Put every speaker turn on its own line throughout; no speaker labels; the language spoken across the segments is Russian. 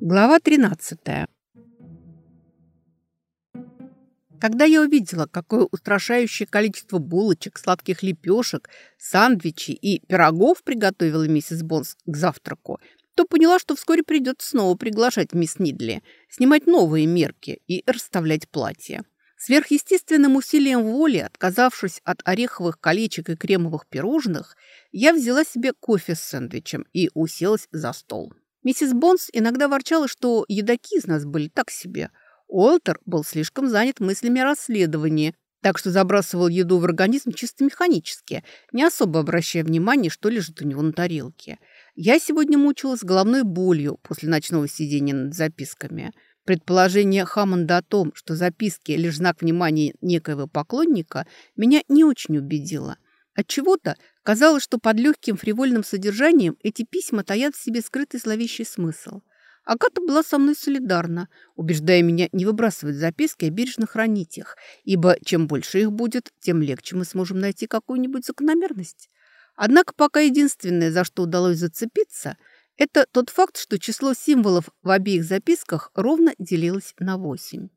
Глава 13. Когда я увидела, какое устрашающее количество булочек, сладких лепешек, сандвичей и пирогов приготовила миссис Бонс к завтраку, то поняла, что вскоре придется снова приглашать мисс Нидли, снимать новые мерки и расставлять платья. Сверхъестественным усилием воли, отказавшись от ореховых колечек и кремовых пирожных, я взяла себе кофе с сэндвичем и уселась за стол. Миссис Бонс иногда ворчала, что едоки из нас были так себе. Уолтер был слишком занят мыслями о расследовании, так что забрасывал еду в организм чисто механически, не особо обращая внимания, что лежит у него на тарелке. Я сегодня мучилась головной болью после ночного сидения над записками. Предположение Хаммонда о том, что записки – лишь знак внимания некоего поклонника, меня не очень убедило – Отчего-то казалось, что под легким фривольным содержанием эти письма таят в себе скрытый зловещий смысл. Агата была со мной солидарна, убеждая меня не выбрасывать записки, а бережно хранить их, ибо чем больше их будет, тем легче мы сможем найти какую-нибудь закономерность. Однако пока единственное, за что удалось зацепиться, это тот факт, что число символов в обеих записках ровно делилось на восемь.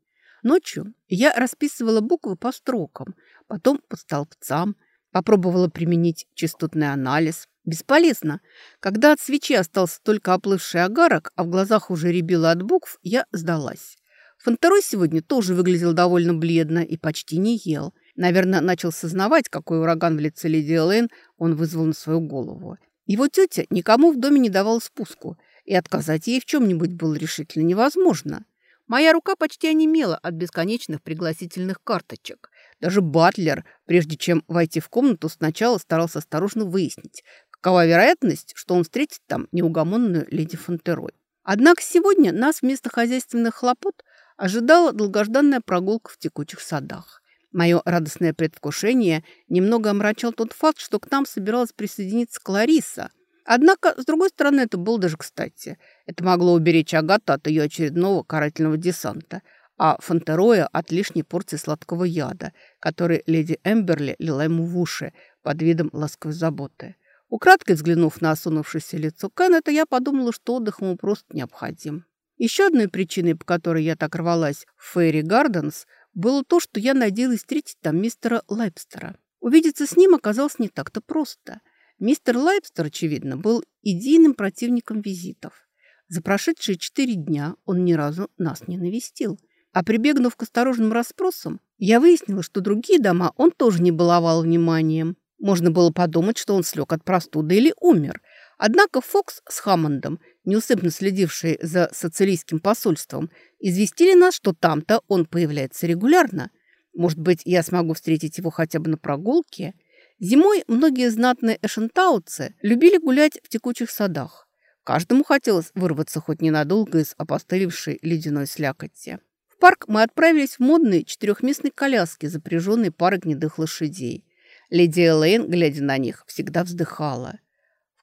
Ночью я расписывала буквы по строкам, потом по столбцам – Попробовала применить частотный анализ. Бесполезно. Когда от свечи остался только оплывший агарок, а в глазах уже рябило от букв, я сдалась. Фонтерой сегодня тоже выглядел довольно бледно и почти не ел. Наверное, начал сознавать, какой ураган в лице леди Элэйн он вызвал на свою голову. Его тетя никому в доме не давала спуску, и отказать ей в чем-нибудь было решительно невозможно. Моя рука почти онемела от бесконечных пригласительных карточек. Даже Батлер, прежде чем войти в комнату, сначала старался осторожно выяснить, какова вероятность, что он встретит там неугомонную леди Фонтерой. Однако сегодня нас вместо хозяйственных хлопот ожидала долгожданная прогулка в текучих садах. Мое радостное предвкушение немного омрачал тот факт, что к нам собиралась присоединиться Клариса. Однако, с другой стороны, это было даже кстати. Это могло уберечь Агату от ее очередного карательного десанта – а Фонтероя от лишней порции сладкого яда, который леди Эмберли лила ему в уши под видом ласковой заботы. Украдкой взглянув на осунувшееся лицо Кеннета, я подумала, что отдых ему просто необходим. Еще одной причиной, по которой я так рвалась в Фейри Гарденс, было то, что я надеялась встретить там мистера Лайпстера. Увидеться с ним оказалось не так-то просто. Мистер Лайпстер, очевидно, был идейным противником визитов. За прошедшие четыре дня он ни разу нас не навестил – а прибегнув к осторожным расспросам, я выяснила, что другие дома он тоже не баловал вниманием. Можно было подумать, что он слег от простуды или умер. Однако Фокс с Хаммондом, неусыпно следившие за социалистским посольством, известили нас, что там-то он появляется регулярно. Может быть, я смогу встретить его хотя бы на прогулке? Зимой многие знатные эшентауцы любили гулять в текучих садах. Каждому хотелось вырваться хоть ненадолго из опостылевшей ледяной слякоти парк мы отправились в модные четырехместные коляски, запряженные парой гнедых лошадей. Леди Элейн, глядя на них, всегда вздыхала.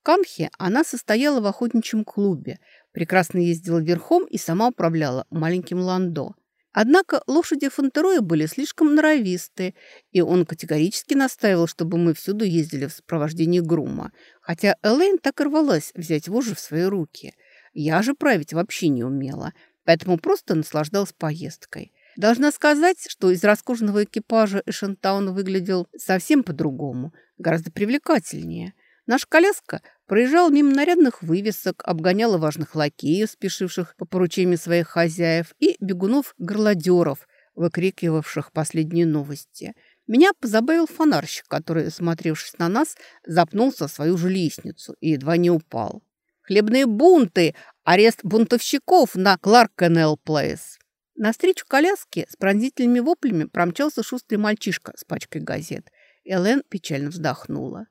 Камхе она состояла в охотничьем клубе, прекрасно ездила верхом и сама управляла маленьким ландо. Однако лошади Фонтероя были слишком норовистые, и он категорически настаивал, чтобы мы всюду ездили в сопровождении грума, хотя Элейн так и рвалась взять вожжи в свои руки. Я же править вообще не умела – поэтому просто наслаждалась поездкой. Должна сказать, что из роскошного экипажа Эшентаун выглядел совсем по-другому, гораздо привлекательнее. Наша коляска проезжала мимо нарядных вывесок, обгоняла важных лакеев, спешивших по поручению своих хозяев, и бегунов-горлодеров, выкрикивавших последние новости. Меня позабавил фонарщик, который, смотревшись на нас, запнулся в свою же лестницу и едва не упал. «Хлебные бунты! Арест бунтовщиков на Кларкенелл Плейс. На встречу коляски с пронзительными воплями промчался шустрый мальчишка с пачкой газет. Элен печально вздохнула.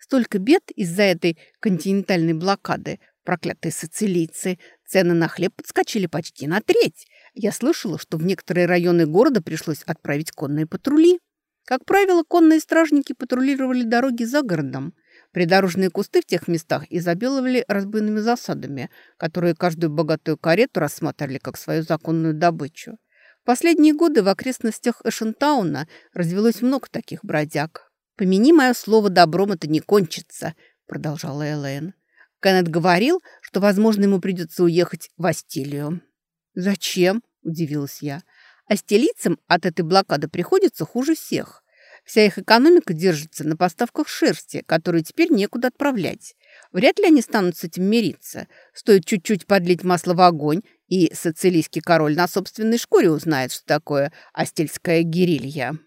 Столько бед из-за этой континентальной блокады. Проклятые сицилийцы. Цены на хлеб подскочили почти на треть. Я слышала, что в некоторые районы города пришлось отправить конные патрули. Как правило, конные стражники патрулировали дороги за городом. Придорожные кусты в тех местах изобиловали разбойными засадами, которые каждую богатую карету рассматривали как свою законную добычу. В последние годы в окрестностях Эшентауна развелось много таких бродяг. «Помяни мое слово добром, это не кончится», — продолжала Элэйн. Кеннет говорил, что, возможно, ему придется уехать в Астилию. «Зачем?» – удивилась я. «Астилийцам от этой блокады приходится хуже всех. Вся их экономика держится на поставках шерсти, которую теперь некуда отправлять. Вряд ли они станут с этим мириться. Стоит чуть-чуть подлить масло в огонь, и сицилийский король на собственной шкуре узнает, что такое астельская гирилья».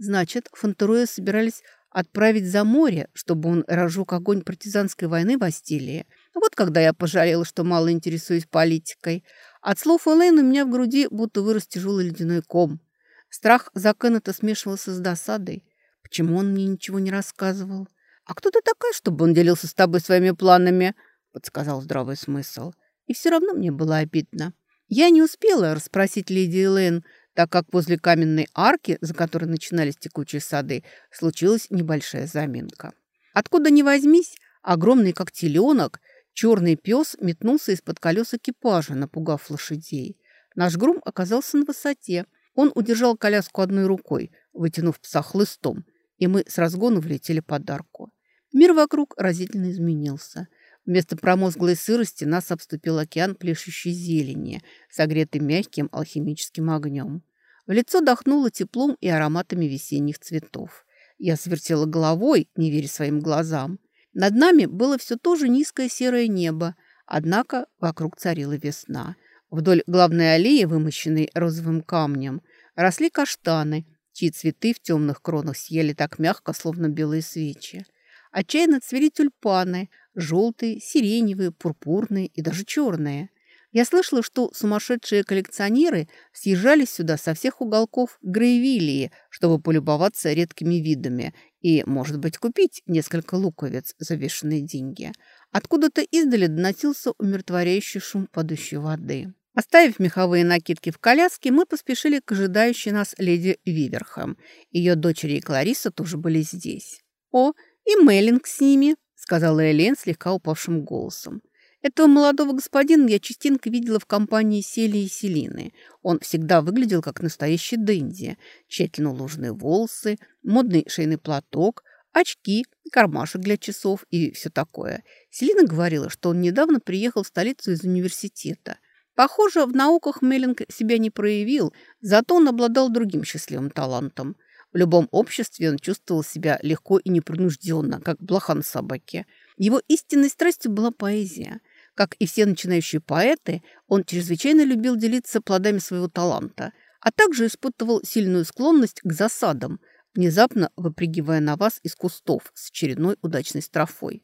Значит, Фонтеруэ собирались отправить за море, чтобы он разжег огонь партизанской войны в Астилии. Вот когда я пожалела, что мало интересуюсь политикой. От слов Элейн у меня в груди будто вырос тяжелый ледяной ком. Страх за Кеннета смешивался с досадой. Почему он мне ничего не рассказывал? «А кто ты такая, чтобы он делился с тобой своими планами?» — подсказал здравый смысл. И все равно мне было обидно. Я не успела расспросить леди Элейн, так как возле каменной арки, за которой начинались текучие сады, случилась небольшая заминка. Откуда ни возьмись, огромный как теленок, черный пес метнулся из-под колес экипажа, напугав лошадей. Наш грум оказался на высоте. Он удержал коляску одной рукой, вытянув пса хлыстом, и мы с разгону влетели под арку. Мир вокруг разительно изменился. Вместо промозглой сырости нас обступил океан плещущей зелени, согретый мягким алхимическим огнем. В лицо дохнуло теплом и ароматами весенних цветов. Я свертела головой, не веря своим глазам. Над нами было все то же низкое серое небо, однако вокруг царила весна. Вдоль главной аллеи, вымощенной розовым камнем, росли каштаны, чьи цветы в темных кронах съели так мягко, словно белые свечи. Отчаянно цвели тюльпаны, желтые, сиреневые, пурпурные и даже черные. Я слышала, что сумасшедшие коллекционеры съезжались сюда со всех уголков Грейвилии, чтобы полюбоваться редкими видами и, может быть, купить несколько луковиц за вешенные деньги. Откуда-то издали доносился умиротворяющий шум падающей воды. Оставив меховые накидки в коляске, мы поспешили к ожидающей нас леди Виверхэм. Ее дочери и Клариса тоже были здесь. «О, и Меллинг с ними», — сказала Элен слегка упавшим голосом. Этого молодого господина я частенько видела в компании Сели и Селины. Он всегда выглядел как настоящий дэнди. Тщательно уложенные волосы, модный шейный платок, очки, кармашек для часов и все такое. Селина говорила, что он недавно приехал в столицу из университета. Похоже, в науках Меллинг себя не проявил, зато он обладал другим счастливым талантом. В любом обществе он чувствовал себя легко и непринужденно, как блоха на собаке. Его истинной страстью была поэзия – как и все начинающие поэты, он чрезвычайно любил делиться плодами своего таланта, а также испытывал сильную склонность к засадам, внезапно выпрыгивая на вас из кустов с очередной удачной строфой.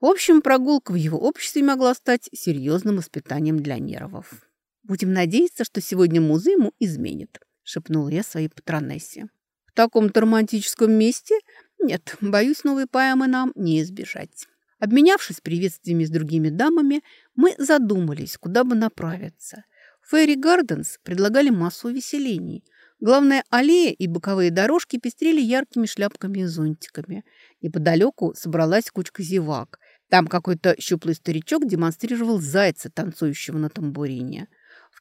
В общем, прогулка в его обществе могла стать серьезным испытанием для нервов. «Будем надеяться, что сегодня музы ему изменит», – шепнула я своей патронессе. «В таком-то романтическом месте? Нет, боюсь, новой поэмы нам не избежать». Обменявшись приветствиями с другими дамами, мы задумались, куда бы направиться. Фэри Гарденс предлагали массу увеселений. Главная аллея и боковые дорожки пестрели яркими шляпками и зонтиками. Неподалеку собралась кучка зевак. Там какой-то щуплый старичок демонстрировал зайца, танцующего на тамбурине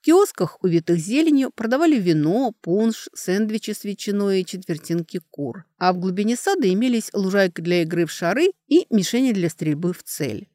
киосках, увитых зеленью, продавали вино, пунш, сэндвичи с ветчиной и четвертинки кур. А в глубине сада имелись лужайка для игры в шары и мишени для стрельбы в цель.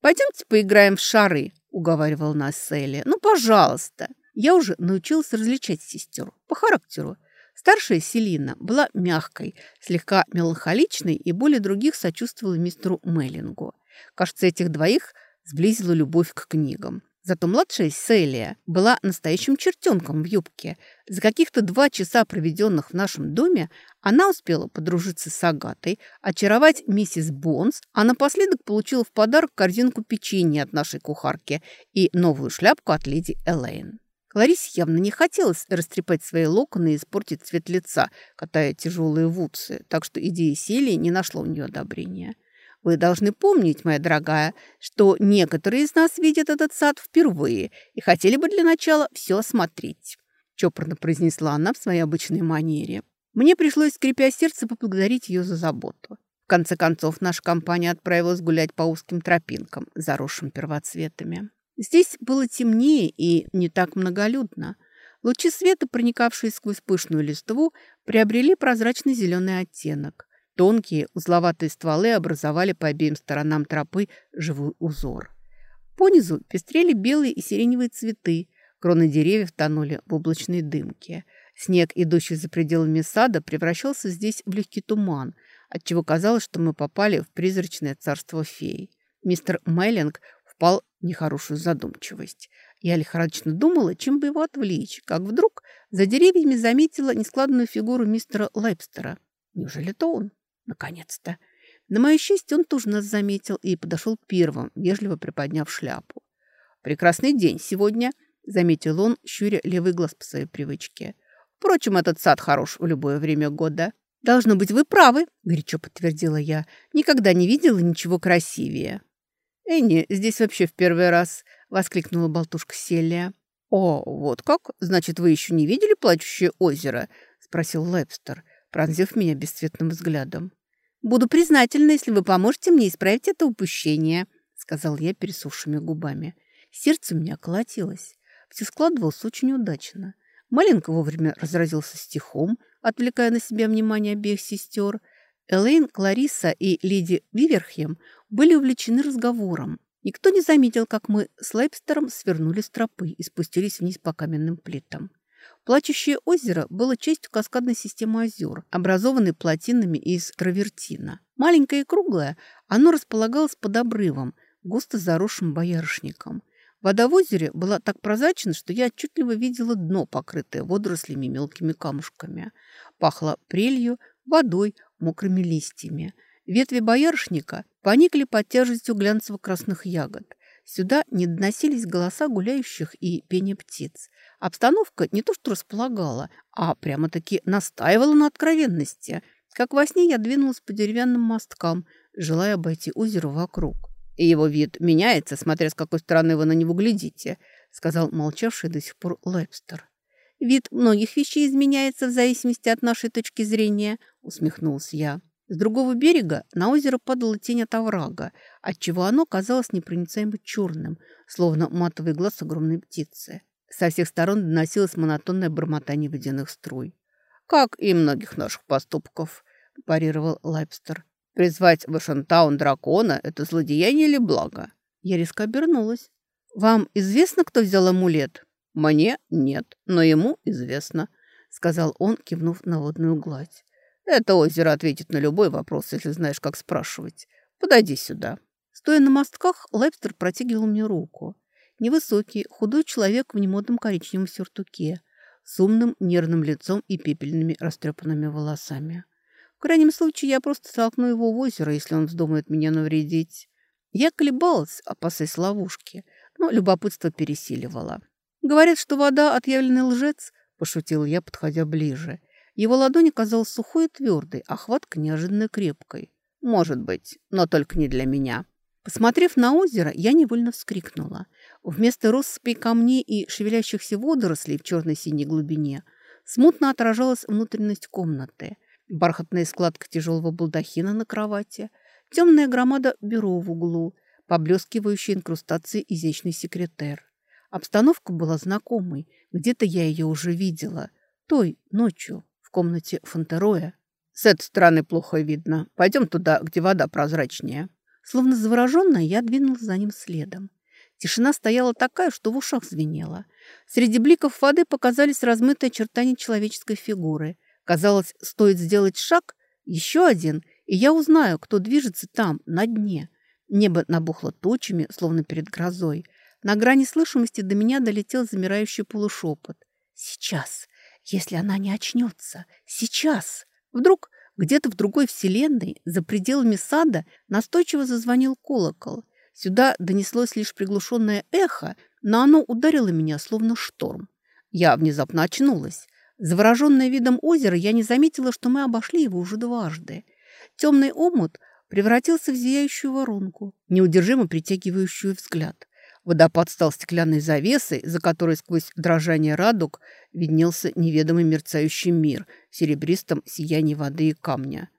«Пойдемте поиграем в шары», – уговаривал нас Селли. «Ну, пожалуйста». Я уже научилась различать сестер по характеру. Старшая Селина была мягкой, слегка меланхоличной и более других сочувствовала мистеру Меллингу. Кажется, этих двоих сблизила любовь к книгам. Зато младшая Селия была настоящим чертенком в юбке. За каких-то два часа, проведенных в нашем доме, она успела подружиться с Агатой, очаровать миссис Бонс, а напоследок получила в подарок корзинку печенья от нашей кухарки и новую шляпку от леди Элейн. Кларисе явно не хотелось растрепать свои локоны и испортить цвет лица, катая тяжелые вудсы, так что идея Селии не нашла у нее одобрения. Вы должны помнить, моя дорогая, что некоторые из нас видят этот сад впервые и хотели бы для начала все осмотреть», – чопорно произнесла она в своей обычной манере. Мне пришлось, скрипя сердце, поблагодарить ее за заботу. В конце концов, наша компания отправилась гулять по узким тропинкам, заросшим первоцветами. Здесь было темнее и не так многолюдно. Лучи света, проникавшие сквозь пышную листву, приобрели прозрачный зеленый оттенок. Тонкие узловатые стволы образовали по обеим сторонам тропы живой узор. Понизу пестрели белые и сиреневые цветы, кроны деревьев тонули в облачной дымке. Снег, идущий за пределами сада, превращался здесь в легкий туман, отчего казалось, что мы попали в призрачное царство фей. Мистер Мейлинг впал в нехорошую задумчивость. Я лихорадочно думала, чем бы его отвлечь, как вдруг за деревьями заметила нескладную фигуру мистера Лайпстера. Неужели это он? Наконец-то. На мое счастье, он тоже нас заметил и подошел первым, вежливо приподняв шляпу. «Прекрасный день сегодня», — заметил он, щуря левый глаз по своей привычке. «Впрочем, этот сад хорош в любое время года». «Должно быть, вы правы», — горячо подтвердила я. «Никогда не видела ничего красивее». «Энни, здесь вообще в первый раз», — воскликнула болтушка Селия. «О, вот как? Значит, вы еще не видели плачущее озеро?» — спросил Лепстер, пронзив меня бесцветным взглядом. «Буду признательна, если вы поможете мне исправить это упущение», — сказал я пересохшими губами. Сердце у меня колотилось. Все складывалось очень удачно. Маленько вовремя разразился стихом, отвлекая на себя внимание обеих сестер. Элейн, Клариса и леди Виверхем были увлечены разговором. Никто не заметил, как мы с Лейпстером свернули с тропы и спустились вниз по каменным плитам. Плачущее озеро было частью каскадной системы озер, образованной плотинами из травертина. Маленькое и круглое, оно располагалось под обрывом, густо заросшим боярышником. Вода в озере была так прозрачна, что я отчетливо видела дно, покрытое водорослями и мелкими камушками. Пахло прелью, водой, мокрыми листьями. Ветви боярышника поникли под тяжестью глянцево-красных ягод. Сюда не доносились голоса гуляющих и пение птиц. Обстановка не то что располагала, а прямо-таки настаивала на откровенности. Как во сне я двинулась по деревянным мосткам, желая обойти озеро вокруг. И его вид меняется, смотря с какой стороны вы на него глядите, сказал молчавший до сих пор Лепстер. «Вид многих вещей изменяется в зависимости от нашей точки зрения», — усмехнулся я. С другого берега на озеро падала тень от оврага, отчего оно казалось непроницаемо черным, словно матовый глаз огромной птицы. Со всех сторон доносилось монотонное бормотание водяных струй. «Как и многих наших поступков», – парировал Лайпстер. «Призвать в Эшентаун дракона – это злодеяние или благо?» Я резко обернулась. «Вам известно, кто взял амулет?» «Мне нет, но ему известно», – сказал он, кивнув на водную гладь. Это озеро ответит на любой вопрос, если знаешь, как спрашивать. Подойди сюда». Стоя на мостках, Лайпстер протягивал мне руку. Невысокий, худой человек в немодном коричневом сюртуке, с умным, нервным лицом и пепельными растрепанными волосами. В крайнем случае, я просто столкну его в озеро, если он вздумает меня навредить. Я колебалась, опасаясь ловушки, но любопытство пересиливало. «Говорят, что вода — отъявленный лжец», — пошутил я, подходя ближе. Его ладонь оказалась сухой и твердой, а хватка неожиданно крепкой. «Может быть, но только не для меня». Посмотрев на озеро, я невольно вскрикнула. Вместо россыпей камней и шевелящихся водорослей в черно-синей глубине смутно отражалась внутренность комнаты. Бархатная складка тяжелого балдахина на кровати, темная громада бюро в углу, поблескивающая инкрустации изящный секретер. Обстановка была знакомой, где-то я ее уже видела. Той, ночью, в комнате Фонтероя. С этой стороны плохо видно. Пойдем туда, где вода прозрачнее. Словно завороженная, я двинулась за ним следом. Тишина стояла такая, что в ушах звенела. Среди бликов воды показались размытые очертания человеческой фигуры. Казалось, стоит сделать шаг, еще один, и я узнаю, кто движется там, на дне. Небо набухло тучами, словно перед грозой. На грани слышимости до меня долетел замирающий полушепот. «Сейчас! Если она не очнется, сейчас. Вдруг где-то в другой вселенной, за пределами сада, настойчиво зазвонил колокол. Сюда донеслось лишь приглушенное эхо, но оно ударило меня, словно шторм. Я внезапно очнулась. Завороженная видом озера, я не заметила, что мы обошли его уже дважды. Темный омут превратился в зияющую воронку, неудержимо притягивающую взгляд. Водопад стал стеклянной завесой, за которой сквозь дрожание радуг виднелся неведомый мерцающий мир в серебристом сиянии воды и камня.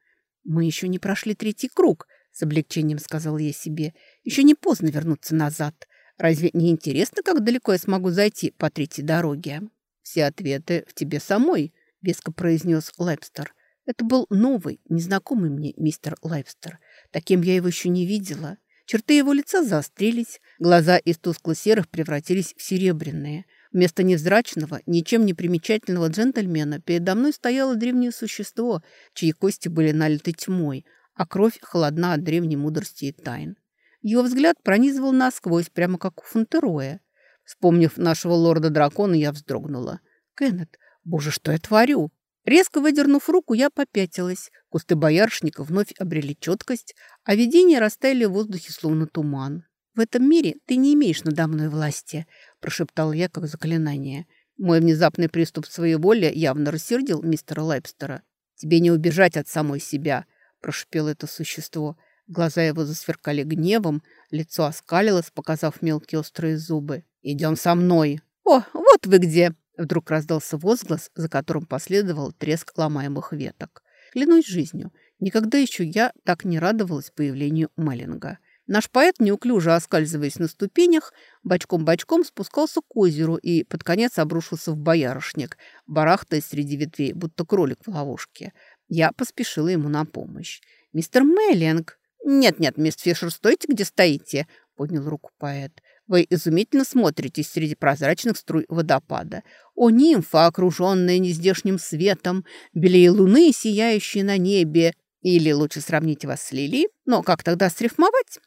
«Мы еще не прошли третий круг», — с облегчением сказал я себе. «Еще не поздно вернуться назад. Разве не интересно, как далеко я смогу зайти по третьей дороге?» «Все ответы в тебе самой», — веско произнес Лайфстер. Это был новый, незнакомый мне мистер Лайфстер. Таким я его еще не видела. Черты его лица заострились, глаза из тускло-серых превратились в серебряные. Вместо невзрачного, ничем не примечательного джентльмена передо мной стояло древнее существо, чьи кости были налиты тьмой, а кровь холодна от древней мудрости и тайн. Его взгляд пронизывал насквозь, прямо как у Фонтероя. Вспомнив нашего лорда-дракона, я вздрогнула. «Кеннет, боже, что я творю?» Резко выдернув руку, я попятилась. Кусты боярышника вновь обрели четкость, а видения растаяли в воздухе, словно туман. «В этом мире ты не имеешь надо мной власти», – прошептал я как заклинание. Мой внезапный приступ своеволия явно рассердил мистера Лайпстера. «Тебе не убежать от самой себя», – прошепело это существо. Глаза его засверкали гневом, лицо оскалилось, показав мелкие острые зубы. «Идем со мной!» «О, вот вы где!» Вдруг раздался возглас, за которым последовал треск ломаемых веток. Клянусь жизнью, никогда еще я так не радовалась появлению Меллинга. Наш поэт, неуклюже оскальзываясь на ступенях, бочком-бочком спускался к озеру и под конец обрушился в боярышник, барахтаясь среди ветвей, будто кролик в ловушке. Я поспешила ему на помощь. «Мистер Меллинг!» «Нет-нет, мисс Фишер, стойте, где стоите!» — поднял руку поэт. Вы изумительно смотритесь среди прозрачных струй водопада. О, нимфа, окруженная нездешним светом, белее луны, сияющие на небе. Или лучше сравнить вас с лилией. Но как тогда срифмовать?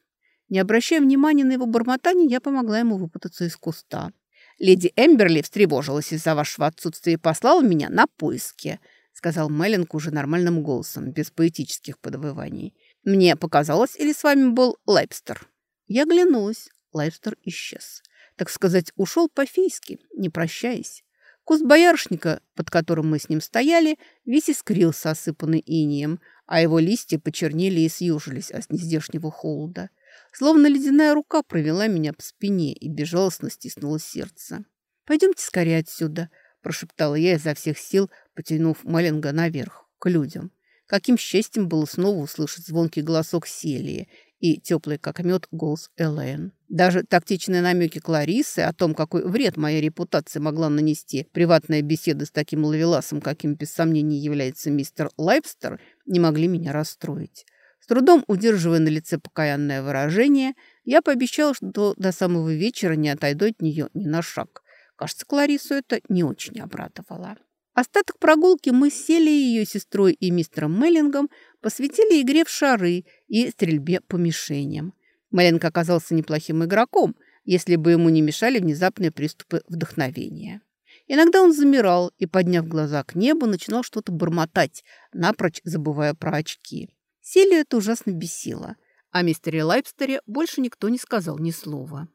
Не обращая внимания на его бормотание, я помогла ему выпутаться из куста. «Леди Эмберли встревожилась из-за вашего отсутствия и послала меня на поиски», сказал Меллинг уже нормальным голосом, без поэтических подвываний. «Мне показалось, или с вами был Лайфстер?» Я оглянулась. Лайфстер исчез. Так сказать, ушел по-фейски, не прощаясь. Куст боярышника, под которым мы с ним стояли, весь искрился, осыпанный инием, а его листья почернели и съежились от нездешнего холода. Словно ледяная рука провела мне по спине и безжалостно стиснула сердце. «Пойдемте скорее отсюда», – прошептала я изо всех сил, потянув Малинга наверх, к людям. Каким счастьем было снова услышать звонкий голосок Селии и теплый, как мед, голос Элэйн. Даже тактичные намеки Кларисы о том, какой вред моей репутации могла нанести приватная беседа с таким ловеласом, каким без сомнений является мистер Лайпстер, не могли меня расстроить. С трудом удерживая на лице покаянное выражение, я пообещала, что до самого вечера не отойду от нее ни на шаг. Кажется, Кларису это не очень обрадовало. Остаток прогулки мы с Селией, ее сестрой и мистером Меллингом посвятили игре в шары и стрельбе по мишеням. Меллинг оказался неплохим игроком, если бы ему не мешали внезапные приступы вдохновения. Иногда он замирал и, подняв глаза к небу, начинал что-то бормотать, напрочь забывая про очки. Селию это ужасно бесило, а мистере Лайпстере больше никто не сказал ни слова.